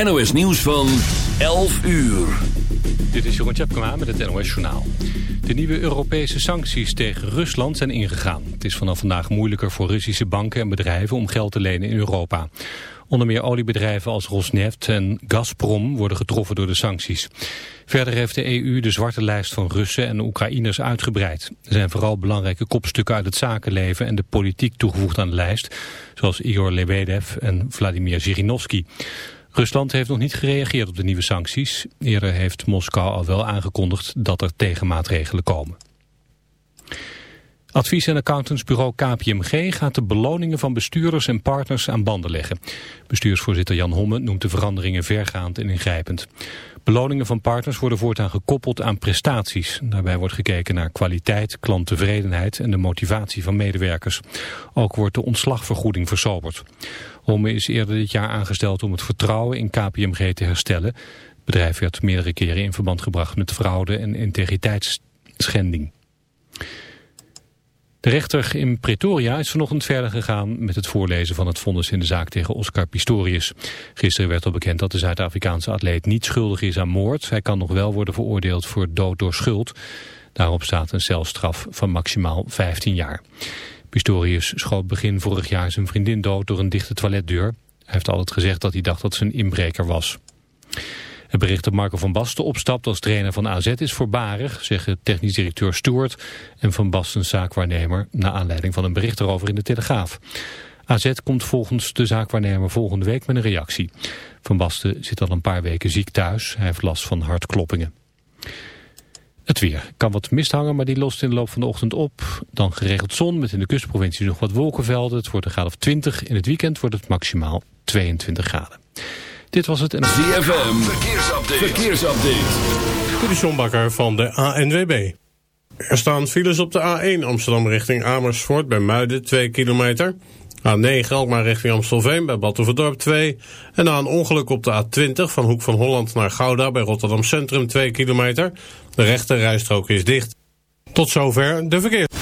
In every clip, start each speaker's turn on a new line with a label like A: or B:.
A: NOS Nieuws van 11 uur.
B: Dit is Jeroen Tjepkema met het NOS Journaal. De nieuwe Europese sancties tegen Rusland zijn ingegaan. Het is vanaf vandaag moeilijker voor Russische banken en bedrijven om geld te lenen in Europa. Onder meer oliebedrijven als Rosneft en Gazprom worden getroffen door de sancties. Verder heeft de EU de zwarte lijst van Russen en Oekraïners uitgebreid. Er zijn vooral belangrijke kopstukken uit het zakenleven en de politiek toegevoegd aan de lijst, zoals Igor Lebedev en Vladimir Zhirinovsky. Rusland heeft nog niet gereageerd op de nieuwe sancties. Eerder heeft Moskou al wel aangekondigd dat er tegenmaatregelen komen. Advies- en accountantsbureau KPMG gaat de beloningen van bestuurders en partners aan banden leggen. Bestuursvoorzitter Jan Homme noemt de veranderingen vergaand en ingrijpend. Beloningen van partners worden voortaan gekoppeld aan prestaties. Daarbij wordt gekeken naar kwaliteit, klanttevredenheid en de motivatie van medewerkers. Ook wordt de ontslagvergoeding versoberd. Homme is eerder dit jaar aangesteld om het vertrouwen in KPMG te herstellen. Het bedrijf werd meerdere keren in verband gebracht met fraude en integriteitsschending. De rechter in Pretoria is vanochtend verder gegaan met het voorlezen van het vonnis in de zaak tegen Oscar Pistorius. Gisteren werd al bekend dat de Zuid-Afrikaanse atleet niet schuldig is aan moord. Hij kan nog wel worden veroordeeld voor dood door schuld. Daarop staat een celstraf van maximaal 15 jaar. Pistorius schoot begin vorig jaar zijn vriendin dood door een dichte toiletdeur. Hij heeft altijd gezegd dat hij dacht dat ze een inbreker was. Het bericht dat Marco van Basten opstapt als trainer van AZ is voorbarig, zeggen technisch directeur Stewart en Van Basten zaakwaarnemer, na aanleiding van een bericht erover in de Telegraaf. AZ komt volgens de zaakwaarnemer volgende week met een reactie. Van Basten zit al een paar weken ziek thuis, hij heeft last van hartkloppingen. Het weer. Kan wat mist hangen, maar die lost in de loop van de ochtend op. Dan geregeld zon, met in de kustprovincie nog wat wolkenvelden. Het wordt een graad of 20. In het weekend wordt het maximaal 22 graden. Dit was het... En...
A: ZFM, verkeersupdate. verkeersupdate.
C: De Sjombakker van de ANWB. Er staan files op de A1 Amsterdam richting Amersfoort bij Muiden 2 kilometer. A9 Alkmaar richting Amstelveen bij Batuverdorp 2. En na een ongeluk op de A20 van Hoek van Holland naar Gouda bij Rotterdam Centrum 2 kilometer. De rechte rijstrook is dicht. Tot zover de verkeer.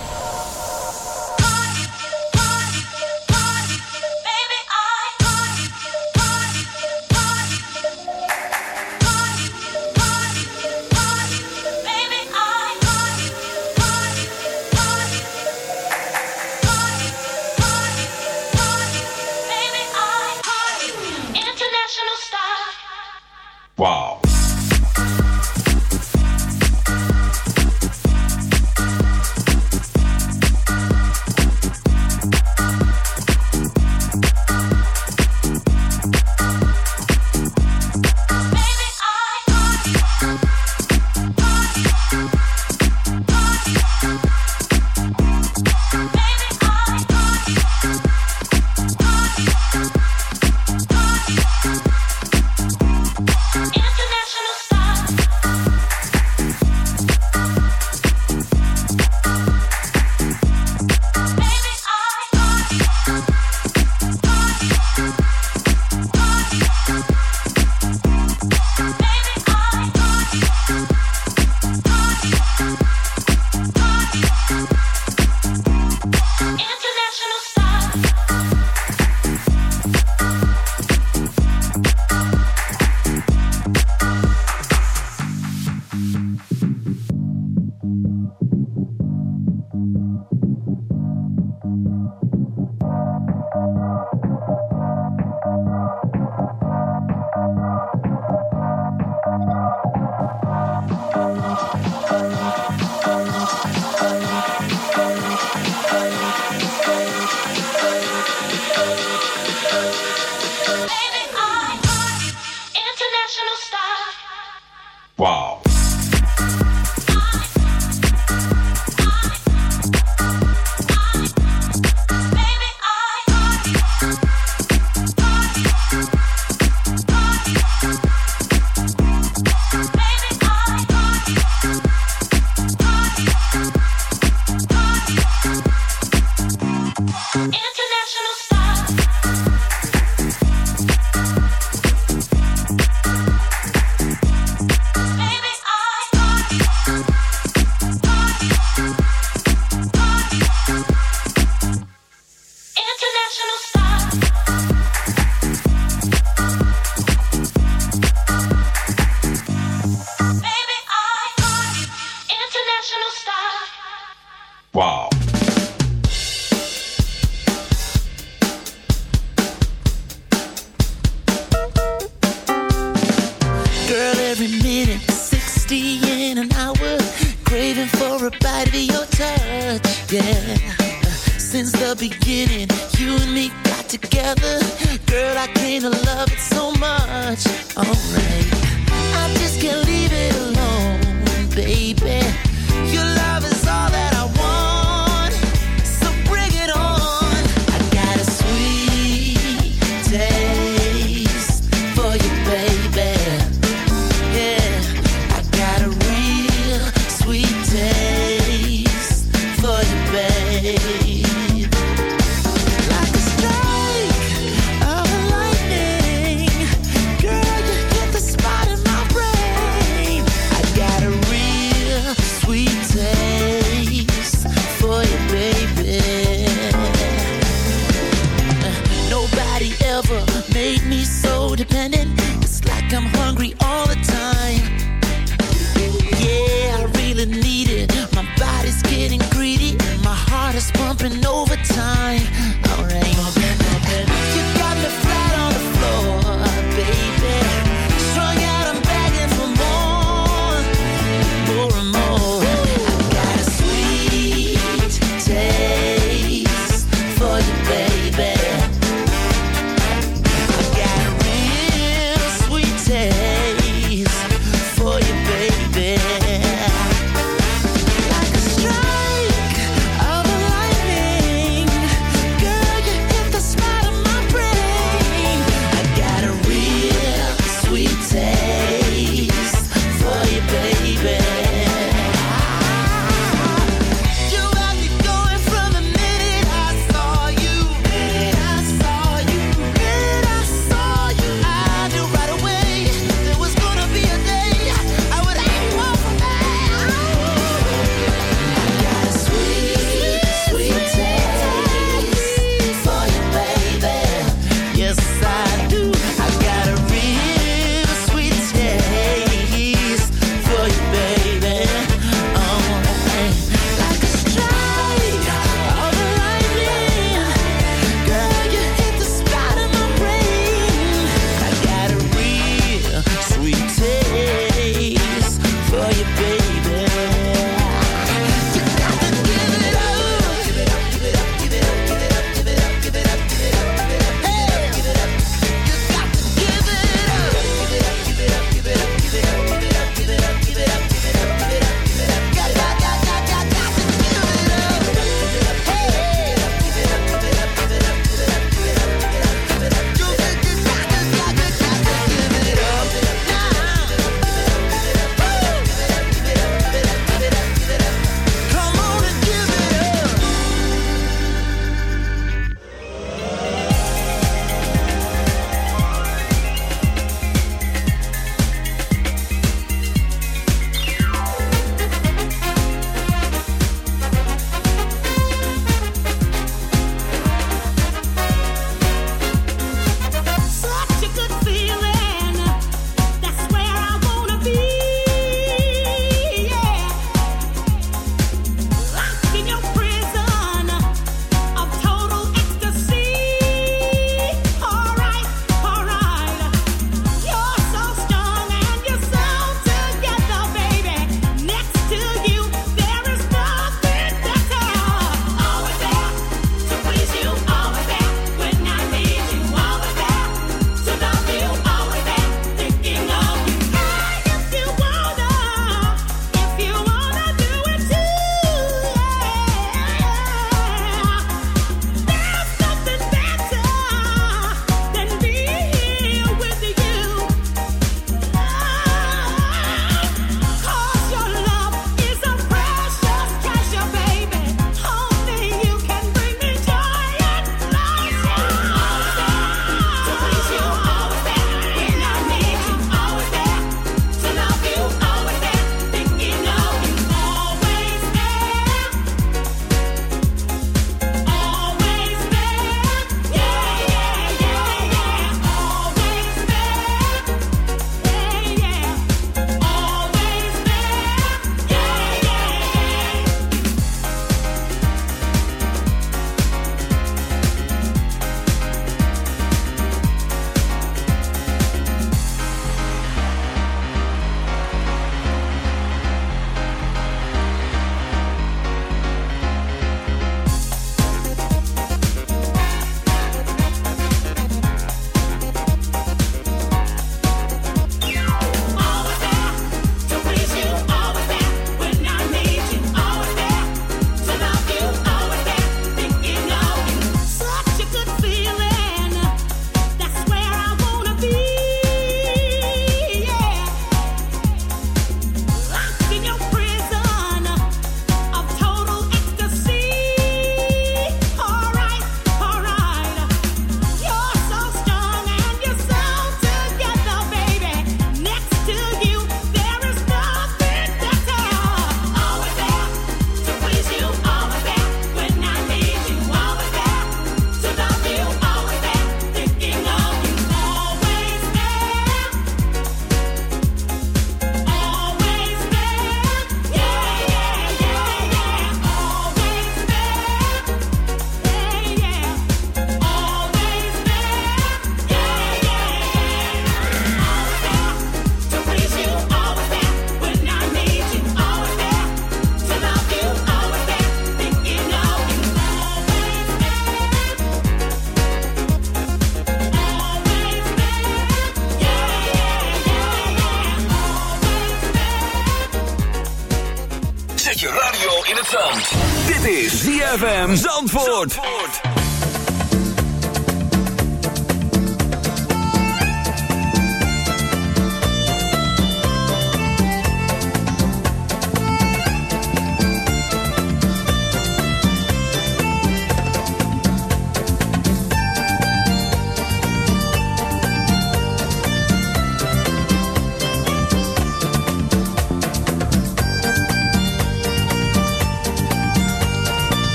D: ZFM Zandvoort.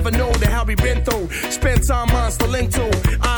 E: never
F: know the hell we been through. Spend time on Stalento. I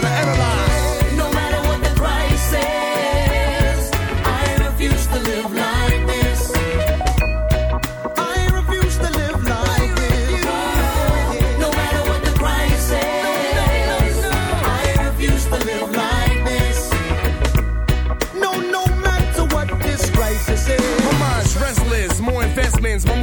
F: to analyze.
E: No matter what the price is,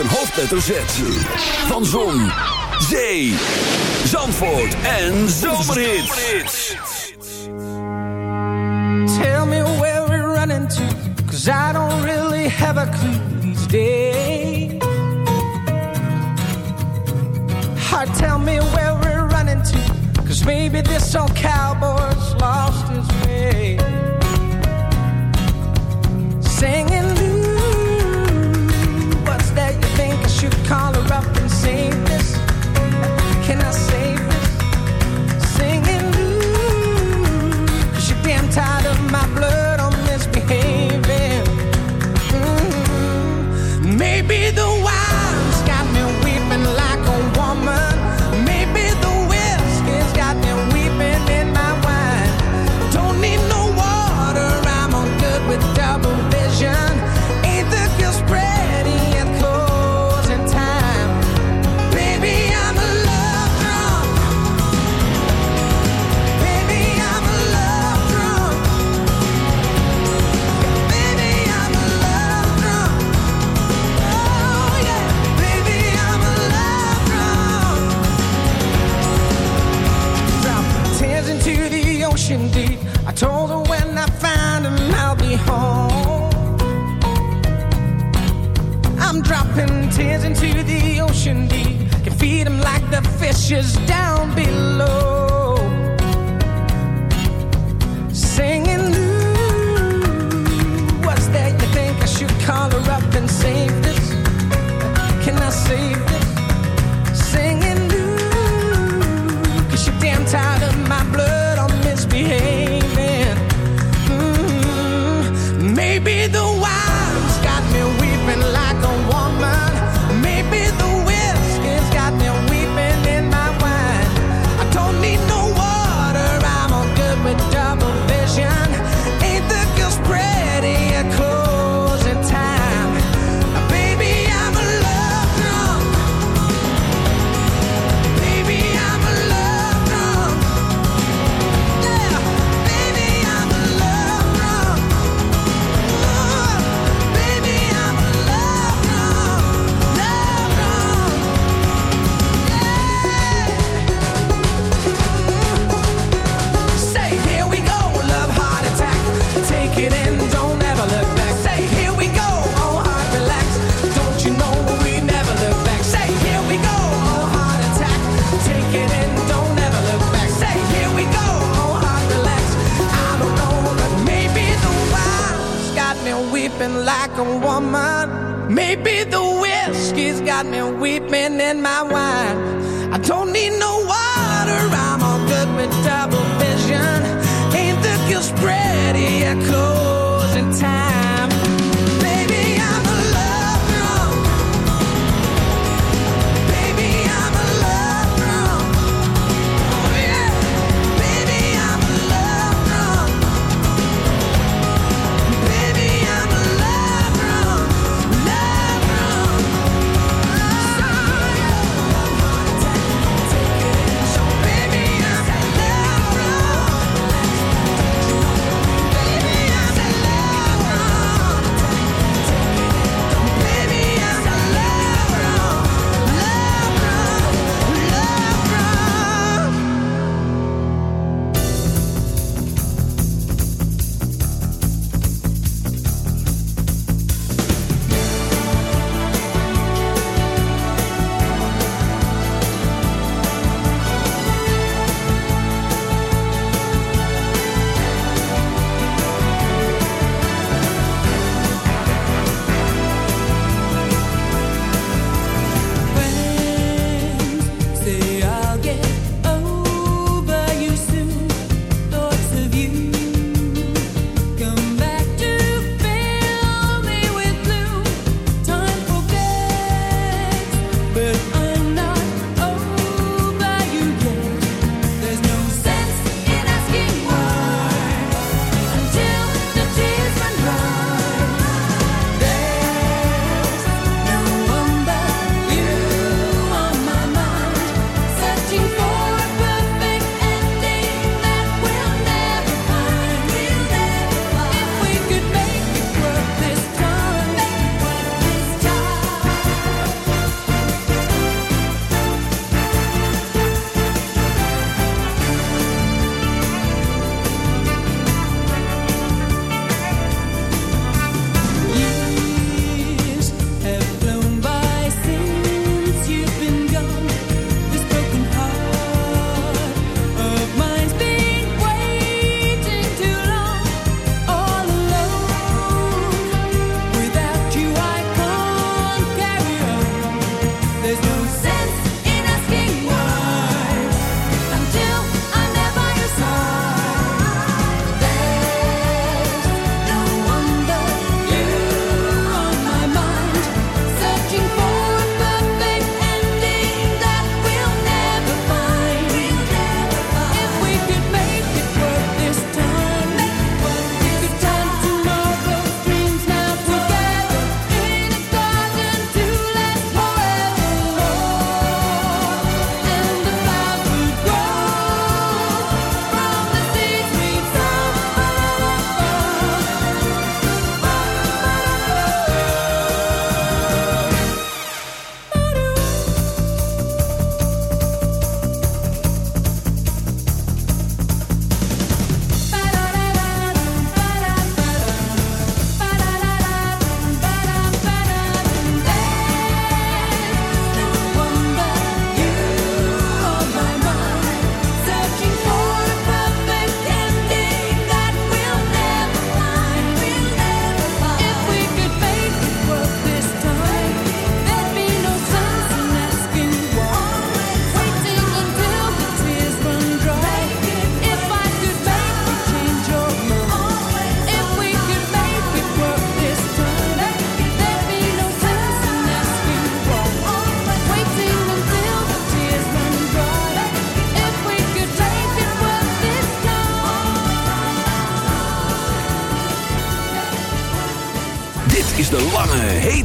D: een hoofdletter Van Zon, Zee, Zandvoort en Zomerhits.
G: Tell me where we're running to, cause I don't really have a clue these days. Heart, tell me where we're running to, cause maybe this old cowboy's lost collar
E: camino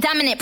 H: Dominant,